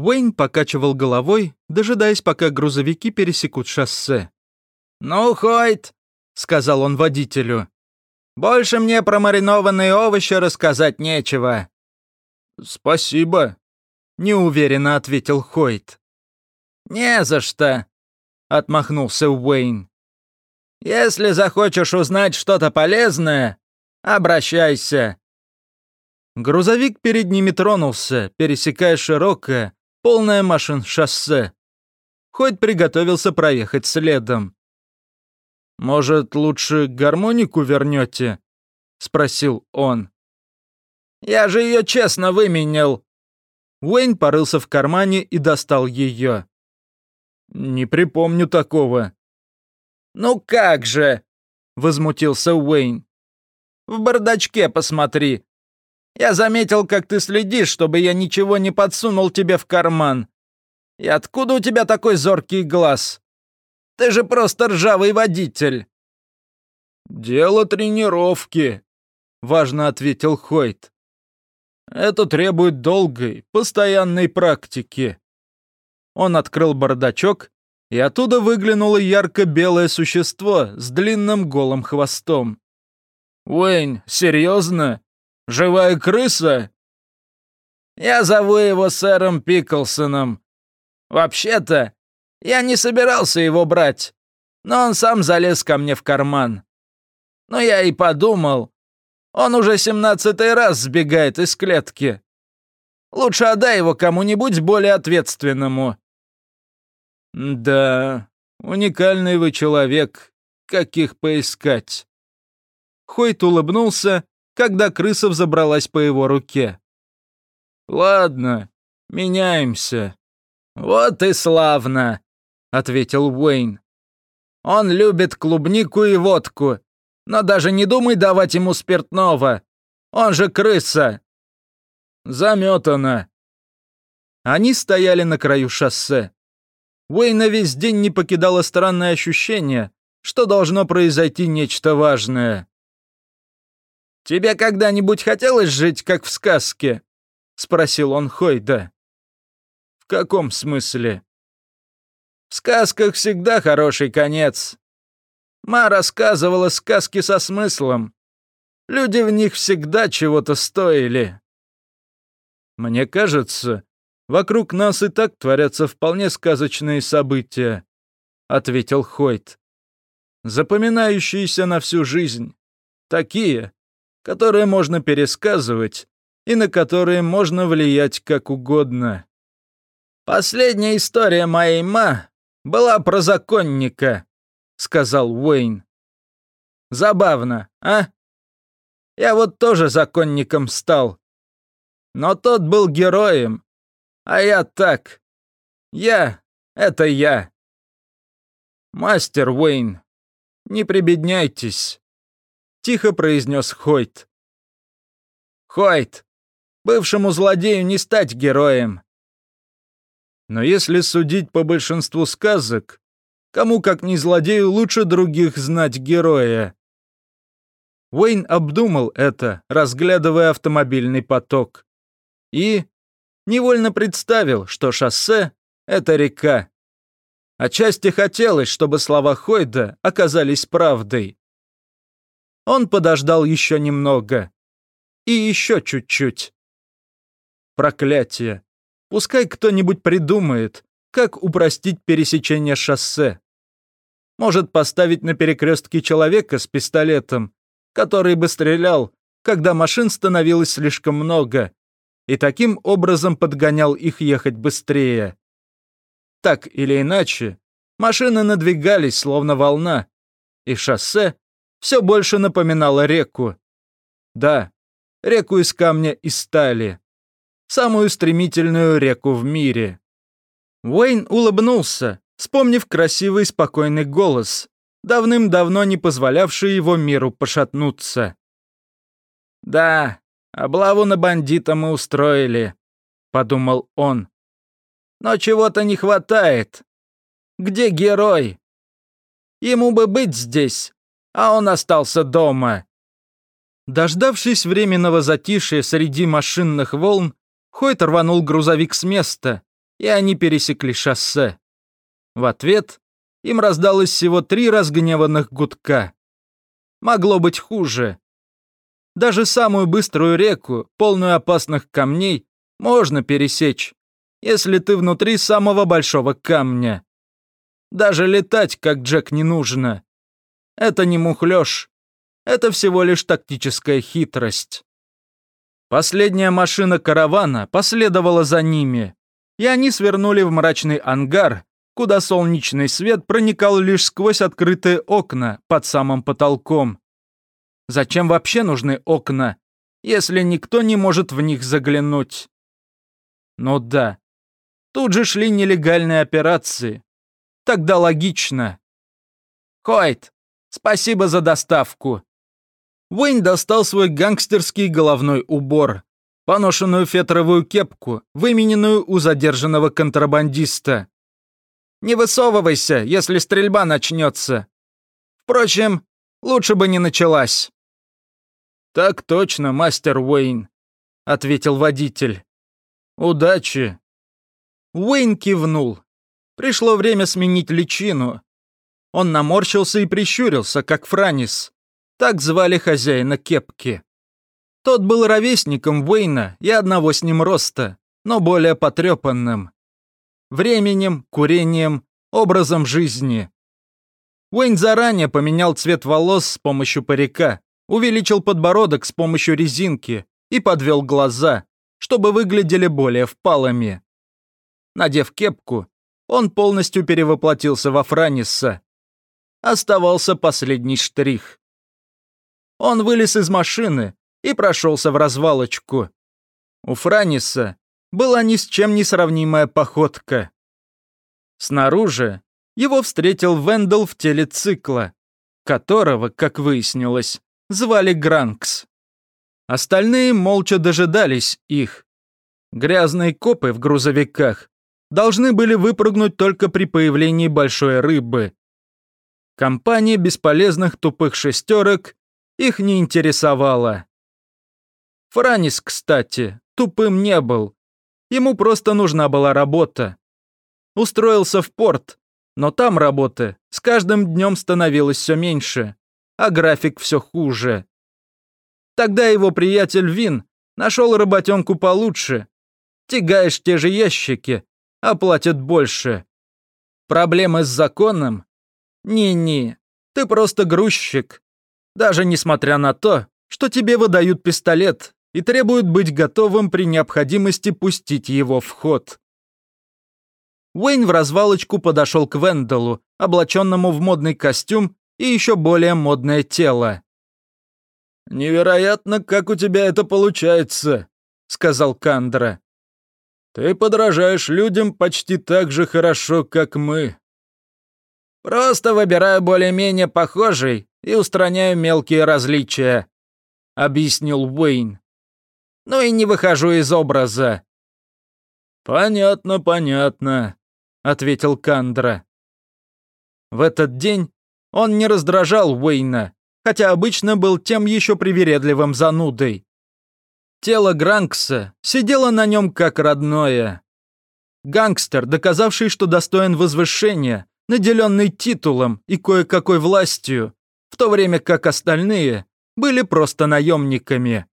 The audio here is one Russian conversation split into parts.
Уэйн покачивал головой, дожидаясь, пока грузовики пересекут шоссе. «Ну, Хойт», — сказал он водителю, — «больше мне про маринованные овощи рассказать нечего». «Спасибо», — неуверенно ответил Хойт. «Не за что», — отмахнулся Уэйн. «Если захочешь узнать что-то полезное, обращайся». Грузовик перед ними тронулся, пересекая широкое, полное машин шоссе. Хоть приготовился проехать следом. «Может, лучше гармонику вернете?» — спросил он. «Я же ее честно выменял». Уэйн порылся в кармане и достал ее. «Не припомню такого». «Ну как же!» — возмутился Уэйн. «В бардачке посмотри. Я заметил, как ты следишь, чтобы я ничего не подсунул тебе в карман. И откуда у тебя такой зоркий глаз? Ты же просто ржавый водитель!» «Дело тренировки», — важно ответил Хойт. «Это требует долгой, постоянной практики». Он открыл бардачок, и оттуда выглянуло ярко-белое существо с длинным голым хвостом. «Уэйн, серьезно? Живая крыса?» «Я зову его сэром Пиклсоном. Вообще-то, я не собирался его брать, но он сам залез ко мне в карман. Но я и подумал, он уже семнадцатый раз сбегает из клетки. Лучше отдай его кому-нибудь более ответственному». «Да, уникальный вы человек, каких поискать». Хойт улыбнулся когда крыса взобралась по его руке. «Ладно, меняемся». «Вот и славно», — ответил Уэйн. «Он любит клубнику и водку, но даже не думай давать ему спиртного. Он же крыса». «Заметано». Они стояли на краю шоссе. Уэйна весь день не покидало странное ощущение, что должно произойти нечто важное. «Тебе когда-нибудь хотелось жить, как в сказке?» — спросил он Хойда. «В каком смысле?» «В сказках всегда хороший конец. Ма рассказывала сказки со смыслом. Люди в них всегда чего-то стоили». «Мне кажется, вокруг нас и так творятся вполне сказочные события», — ответил Хойт. «Запоминающиеся на всю жизнь. Такие, которые можно пересказывать и на которые можно влиять как угодно. «Последняя история моей ма была про законника», — сказал Уэйн. «Забавно, а? Я вот тоже законником стал. Но тот был героем, а я так. Я — это я». «Мастер Уэйн, не прибедняйтесь». — тихо произнес Хойт. «Хойт, бывшему злодею не стать героем». Но если судить по большинству сказок, кому как не злодею лучше других знать героя. Уэйн обдумал это, разглядывая автомобильный поток. И невольно представил, что шоссе — это река. Отчасти хотелось, чтобы слова Хойда оказались правдой. Он подождал еще немного. И еще чуть-чуть. Проклятие. Пускай кто-нибудь придумает, как упростить пересечение шоссе. Может поставить на перекрестке человека с пистолетом, который бы стрелял, когда машин становилось слишком много, и таким образом подгонял их ехать быстрее. Так или иначе, машины надвигались, словно волна, и шоссе все больше напоминало реку. Да, реку из камня и стали. Самую стремительную реку в мире. Уэйн улыбнулся, вспомнив красивый спокойный голос, давным-давно не позволявший его миру пошатнуться. «Да, облаву на бандита мы устроили», — подумал он. «Но чего-то не хватает. Где герой? Ему бы быть здесь, а он остался дома. Дождавшись временного затишья среди машинных волн, Хойт рванул грузовик с места и они пересекли шоссе. В ответ им раздалось всего три разгневанных гудка. Могло быть хуже. Даже самую быструю реку, полную опасных камней, можно пересечь, если ты внутри самого большого камня. Даже летать, как Джек, не нужно. Это не мухлёж. Это всего лишь тактическая хитрость. Последняя машина каравана последовала за ними, и они свернули в мрачный ангар, куда солнечный свет проникал лишь сквозь открытые окна под самым потолком. Зачем вообще нужны окна, если никто не может в них заглянуть? Ну да, тут же шли нелегальные операции. Тогда логично. Хойт, спасибо за доставку. Уэйн достал свой гангстерский головной убор, поношенную фетровую кепку, вымененную у задержанного контрабандиста. Не высовывайся, если стрельба начнется. Впрочем, лучше бы не началась. «Так точно, мастер Уэйн», — ответил водитель. «Удачи». Уэйн кивнул. Пришло время сменить личину. Он наморщился и прищурился, как Франис. Так звали хозяина кепки. Тот был ровесником Уэйна и одного с ним роста, но более потрепанным. Временем, курением, образом жизни. Уэйн заранее поменял цвет волос с помощью парика, увеличил подбородок с помощью резинки и подвел глаза, чтобы выглядели более впалыми. Надев кепку, он полностью перевоплотился во Франиса. Оставался последний штрих. Он вылез из машины и прошелся в развалочку. У Франиса была ни с чем не сравнимая походка. Снаружи его встретил Вендел в теле цикла, которого, как выяснилось, звали Гранкс. Остальные молча дожидались их. Грязные копы в грузовиках должны были выпрыгнуть только при появлении большой рыбы. Компания бесполезных тупых шестерок их не интересовала. Франис, кстати, тупым не был. Ему просто нужна была работа. Устроился в порт, но там работы с каждым днем становилось все меньше а график все хуже. Тогда его приятель Вин нашел работенку получше. Тягаешь те же ящики, а платят больше. Проблемы с законом? Не-не, ты просто грузчик. Даже несмотря на то, что тебе выдают пистолет и требуют быть готовым при необходимости пустить его в ход. Уэйн в развалочку подошел к Венделу, облаченному в модный костюм и еще более модное тело. «Невероятно, как у тебя это получается», — сказал Кандра. «Ты подражаешь людям почти так же хорошо, как мы». «Просто выбираю более-менее похожий и устраняю мелкие различия», — объяснил Уэйн. «Ну и не выхожу из образа». «Понятно, понятно», — ответил Кандра. В этот день он не раздражал Уэйна, хотя обычно был тем еще привередливым занудой. Тело Гранкса сидело на нем как родное. Гангстер, доказавший, что достоин возвышения, наделенный титулом и кое-какой властью, в то время как остальные были просто наемниками.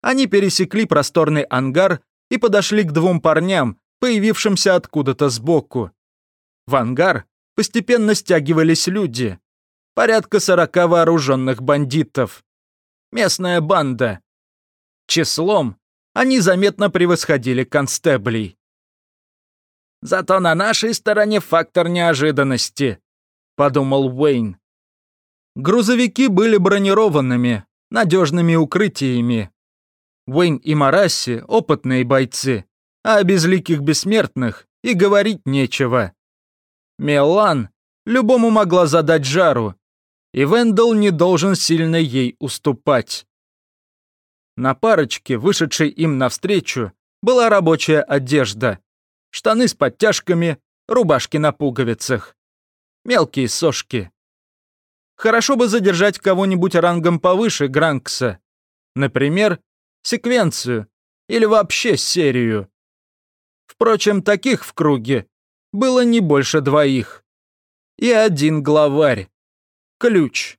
Они пересекли просторный ангар и подошли к двум парням, появившимся откуда-то сбоку. В ангар постепенно стягивались люди. Порядка сорока вооруженных бандитов. Местная банда. Числом они заметно превосходили констеблей. «Зато на нашей стороне фактор неожиданности», — подумал Уэйн. Грузовики были бронированными, надежными укрытиями. Уэйн и Марасси — опытные бойцы, а о безликих бессмертных и говорить нечего. Мелан любому могла задать жару, и Вендел не должен сильно ей уступать. На парочке, вышедшей им навстречу, была рабочая одежда. Штаны с подтяжками, рубашки на пуговицах. Мелкие сошки. Хорошо бы задержать кого-нибудь рангом повыше Гранкса. Например, секвенцию или вообще серию. Впрочем, таких в круге было не больше двоих. И один главарь. Ключ.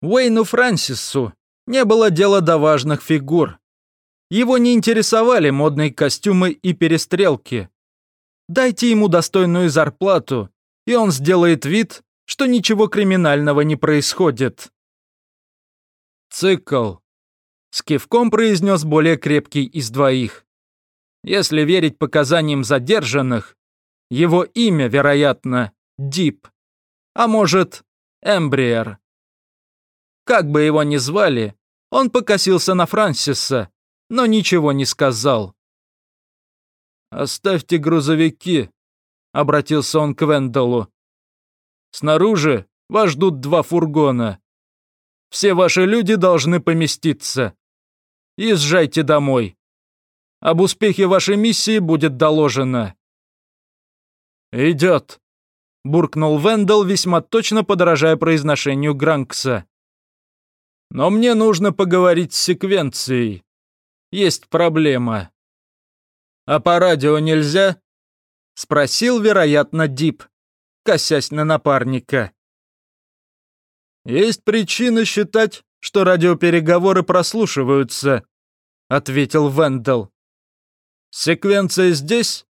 Уэйну Франсису не было дела до важных фигур. Его не интересовали модные костюмы и перестрелки. Дайте ему достойную зарплату, и он сделает вид, что ничего криминального не происходит. Цикл. С кивком произнес более крепкий из двоих. Если верить показаниям задержанных, его имя, вероятно, Дип. А может, Эмбриер. Как бы его ни звали, он покосился на Франсиса, но ничего не сказал. «Оставьте грузовики», — обратился он к Вендалу. «Снаружи вас ждут два фургона. Все ваши люди должны поместиться. Езжайте домой. Об успехе вашей миссии будет доложено». «Идет», — буркнул Вендел, весьма точно подражая произношению Гранкса. «Но мне нужно поговорить с секвенцией. Есть проблема». «А по радио нельзя?» — спросил, вероятно, Дип, косясь на напарника. «Есть причина считать, что радиопереговоры прослушиваются», — ответил Вендел. «Секвенция здесь?»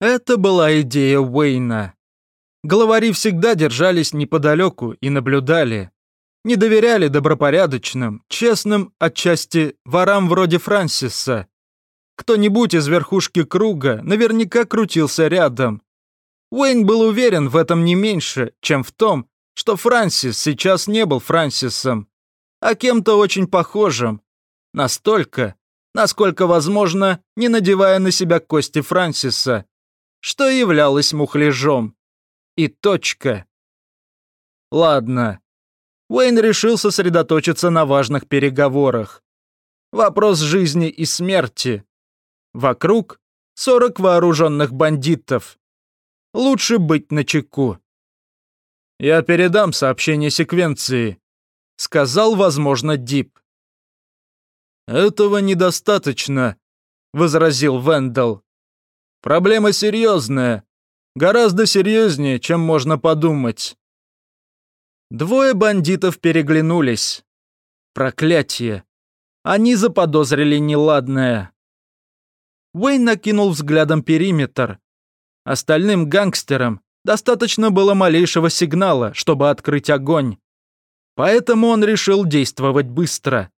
Это была идея Уэйна. Главари всегда держались неподалеку и наблюдали. Не доверяли добропорядочным, честным, отчасти, ворам вроде Франсиса. Кто-нибудь из верхушки круга наверняка крутился рядом. Уэйн был уверен в этом не меньше, чем в том, что Франсис сейчас не был Франсисом, а кем-то очень похожим. Настолько, насколько возможно, не надевая на себя кости Франсиса, что являлось мухляжом. И точка. Ладно. Уэйн решил сосредоточиться на важных переговорах. Вопрос жизни и смерти. Вокруг 40 вооруженных бандитов. Лучше быть начеку. «Я передам сообщение секвенции», — сказал, возможно, Дип. «Этого недостаточно», — возразил Вендел. «Проблема серьезная, гораздо серьезнее, чем можно подумать». Двое бандитов переглянулись. Проклятие. Они заподозрили неладное. Уэйн накинул взглядом периметр. Остальным гангстерам Достаточно было малейшего сигнала, чтобы открыть огонь. Поэтому он решил действовать быстро.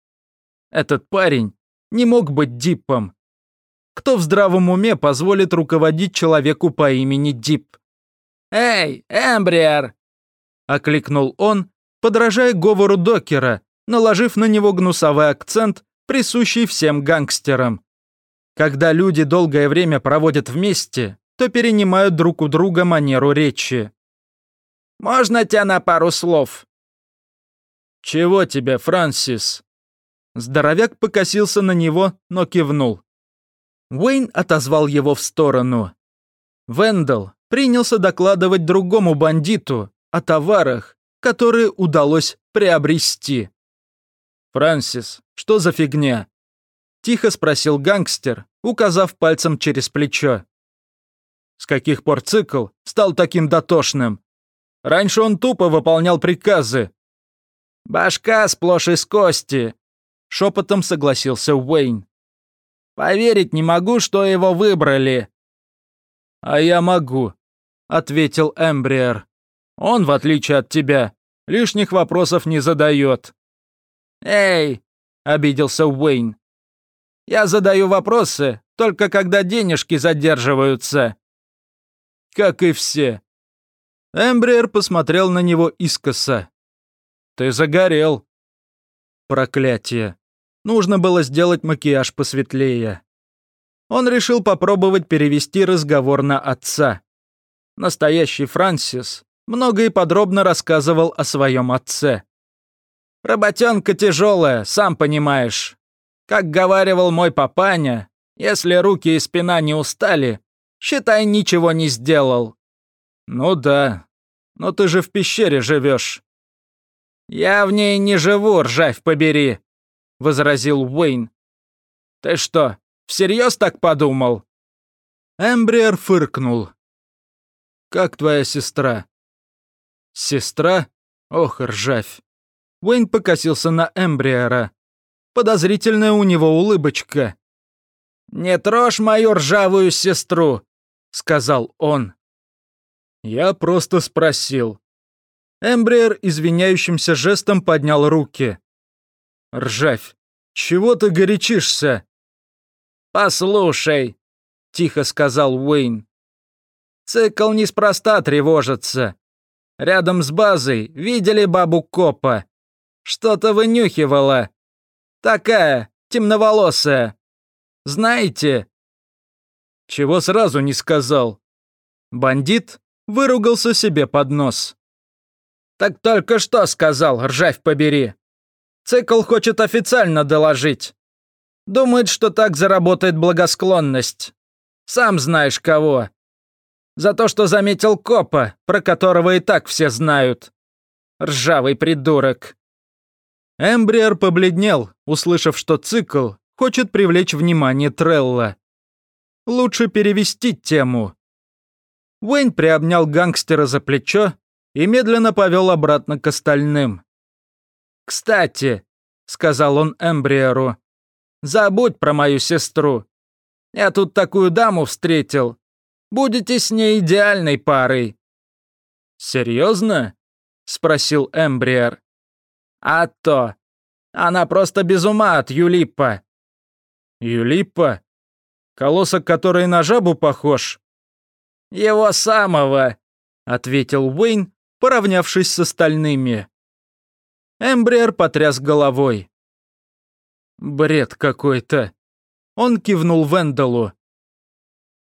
Этот парень не мог быть Диппом. Кто в здравом уме позволит руководить человеку по имени Дип? «Эй, Эмбриар!» — окликнул он, подражая говору Докера, наложив на него гнусовый акцент, присущий всем гангстерам. Когда люди долгое время проводят вместе, то перенимают друг у друга манеру речи. «Можно тебя на пару слов?» «Чего тебе, Франсис?» Здоровяк покосился на него, но кивнул. Уэйн отозвал его в сторону. Вендел принялся докладывать другому бандиту о товарах, которые удалось приобрести. «Франсис, что за фигня?» Тихо спросил гангстер, указав пальцем через плечо. С каких пор цикл стал таким дотошным? Раньше он тупо выполнял приказы. «Башка сплошь из кости», — шепотом согласился Уэйн. «Поверить не могу, что его выбрали». «А я могу», — ответил Эмбриер. «Он, в отличие от тебя, лишних вопросов не задает». «Эй!» — обиделся Уэйн. «Я задаю вопросы, только когда денежки задерживаются» как и все. Эмбриер посмотрел на него искоса. «Ты загорел». Проклятие. Нужно было сделать макияж посветлее. Он решил попробовать перевести разговор на отца. Настоящий Франсис много и подробно рассказывал о своем отце. «Работенка тяжелая, сам понимаешь. Как говаривал мой папаня, если руки и спина не устали, Считай, ничего не сделал». «Ну да, но ты же в пещере живешь». «Я в ней не живу, ржавь побери», — возразил Уэйн. «Ты что, Всерьез так подумал?» Эмбриер фыркнул. «Как твоя сестра?» «Сестра? Ох, ржавь!» Уэйн покосился на Эмбриера. Подозрительная у него улыбочка. «Не трожь мою ржавую сестру», — сказал он. Я просто спросил. Эмбриер извиняющимся жестом поднял руки. «Ржавь, чего ты горячишься?» «Послушай», — тихо сказал Уэйн. «Цикл неспроста тревожится. Рядом с базой видели бабу Копа. Что-то вынюхивала. Такая, темноволосая. Знаете?» Чего сразу не сказал. Бандит выругался себе под нос. «Так только что сказал, ржавь побери. Цикл хочет официально доложить. Думает, что так заработает благосклонность. Сам знаешь кого. За то, что заметил копа, про которого и так все знают. Ржавый придурок». Эмбриер побледнел, услышав, что цикл хочет привлечь внимание Трелла. Лучше перевести тему. Уэйн приобнял гангстера за плечо и медленно повел обратно к остальным. «Кстати», — сказал он Эмбриеру, — «забудь про мою сестру. Я тут такую даму встретил. Будете с ней идеальной парой». «Серьезно?» — спросил Эмбриер. А то. Она просто без ума от Юлиппа. Юлиппа? Колосок, который на жабу похож? Его самого, ответил Уэйн, поравнявшись с остальными. Эмбриер потряс головой. Бред какой-то. Он кивнул Венделу.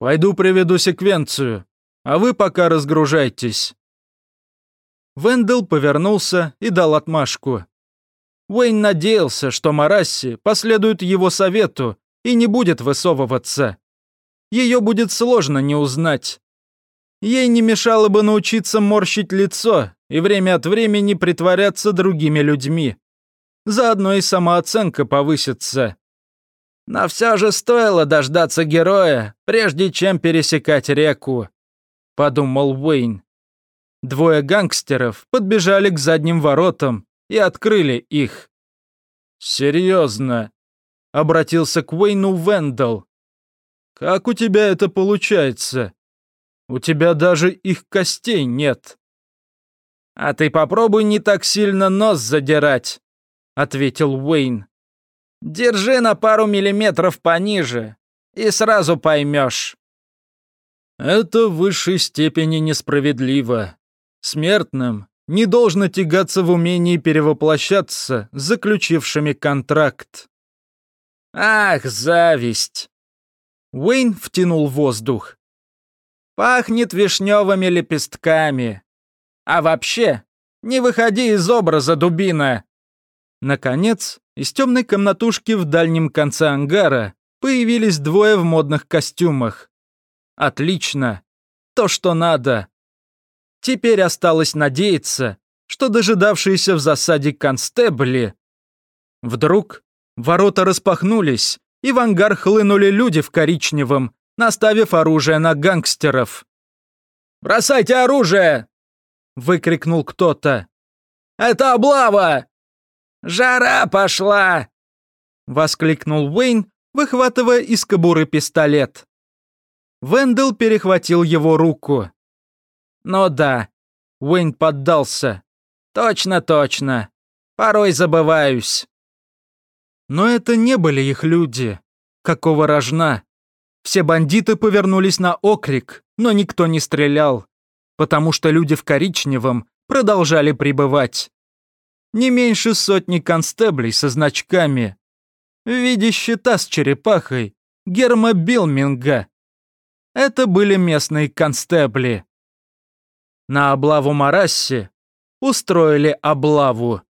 Пойду приведу секвенцию, а вы пока разгружайтесь. Вендел повернулся и дал отмашку. Уэйн надеялся, что Марасси последует его совету и не будет высовываться. Ее будет сложно не узнать. Ей не мешало бы научиться морщить лицо и время от времени притворяться другими людьми. Заодно и самооценка повысится. Но все же стоило дождаться героя, прежде чем пересекать реку, подумал Уэйн. Двое гангстеров подбежали к задним воротам и открыли их. «Серьезно?» — обратился к Уэйну Вендел. «Как у тебя это получается? У тебя даже их костей нет». «А ты попробуй не так сильно нос задирать», — ответил Уэйн. «Держи на пару миллиметров пониже, и сразу поймешь». «Это в высшей степени несправедливо», Смертным не должно тягаться в умении перевоплощаться, заключившими контракт. Ах, зависть! Уэйн втянул воздух. Пахнет вишневыми лепестками. А вообще, не выходи из образа, дубина. Наконец, из темной комнатушки в дальнем конце ангара появились двое в модных костюмах. Отлично. То, что надо. Теперь осталось надеяться, что дожидавшиеся в засаде констебли... Вдруг ворота распахнулись, и в ангар хлынули люди в коричневом, наставив оружие на гангстеров. «Бросайте оружие!» — выкрикнул кто-то. «Это облава! Жара пошла!» — воскликнул Уэйн, выхватывая из кобуры пистолет. Вендел перехватил его руку. Но да, Уэйн поддался. Точно-точно. Порой забываюсь. Но это не были их люди. Какого рожна? Все бандиты повернулись на окрик, но никто не стрелял, потому что люди в коричневом продолжали пребывать. Не меньше сотни констеблей со значками. В виде щита с черепахой Герма Билминга. Это были местные констебли на облаву Марасси устроили облаву.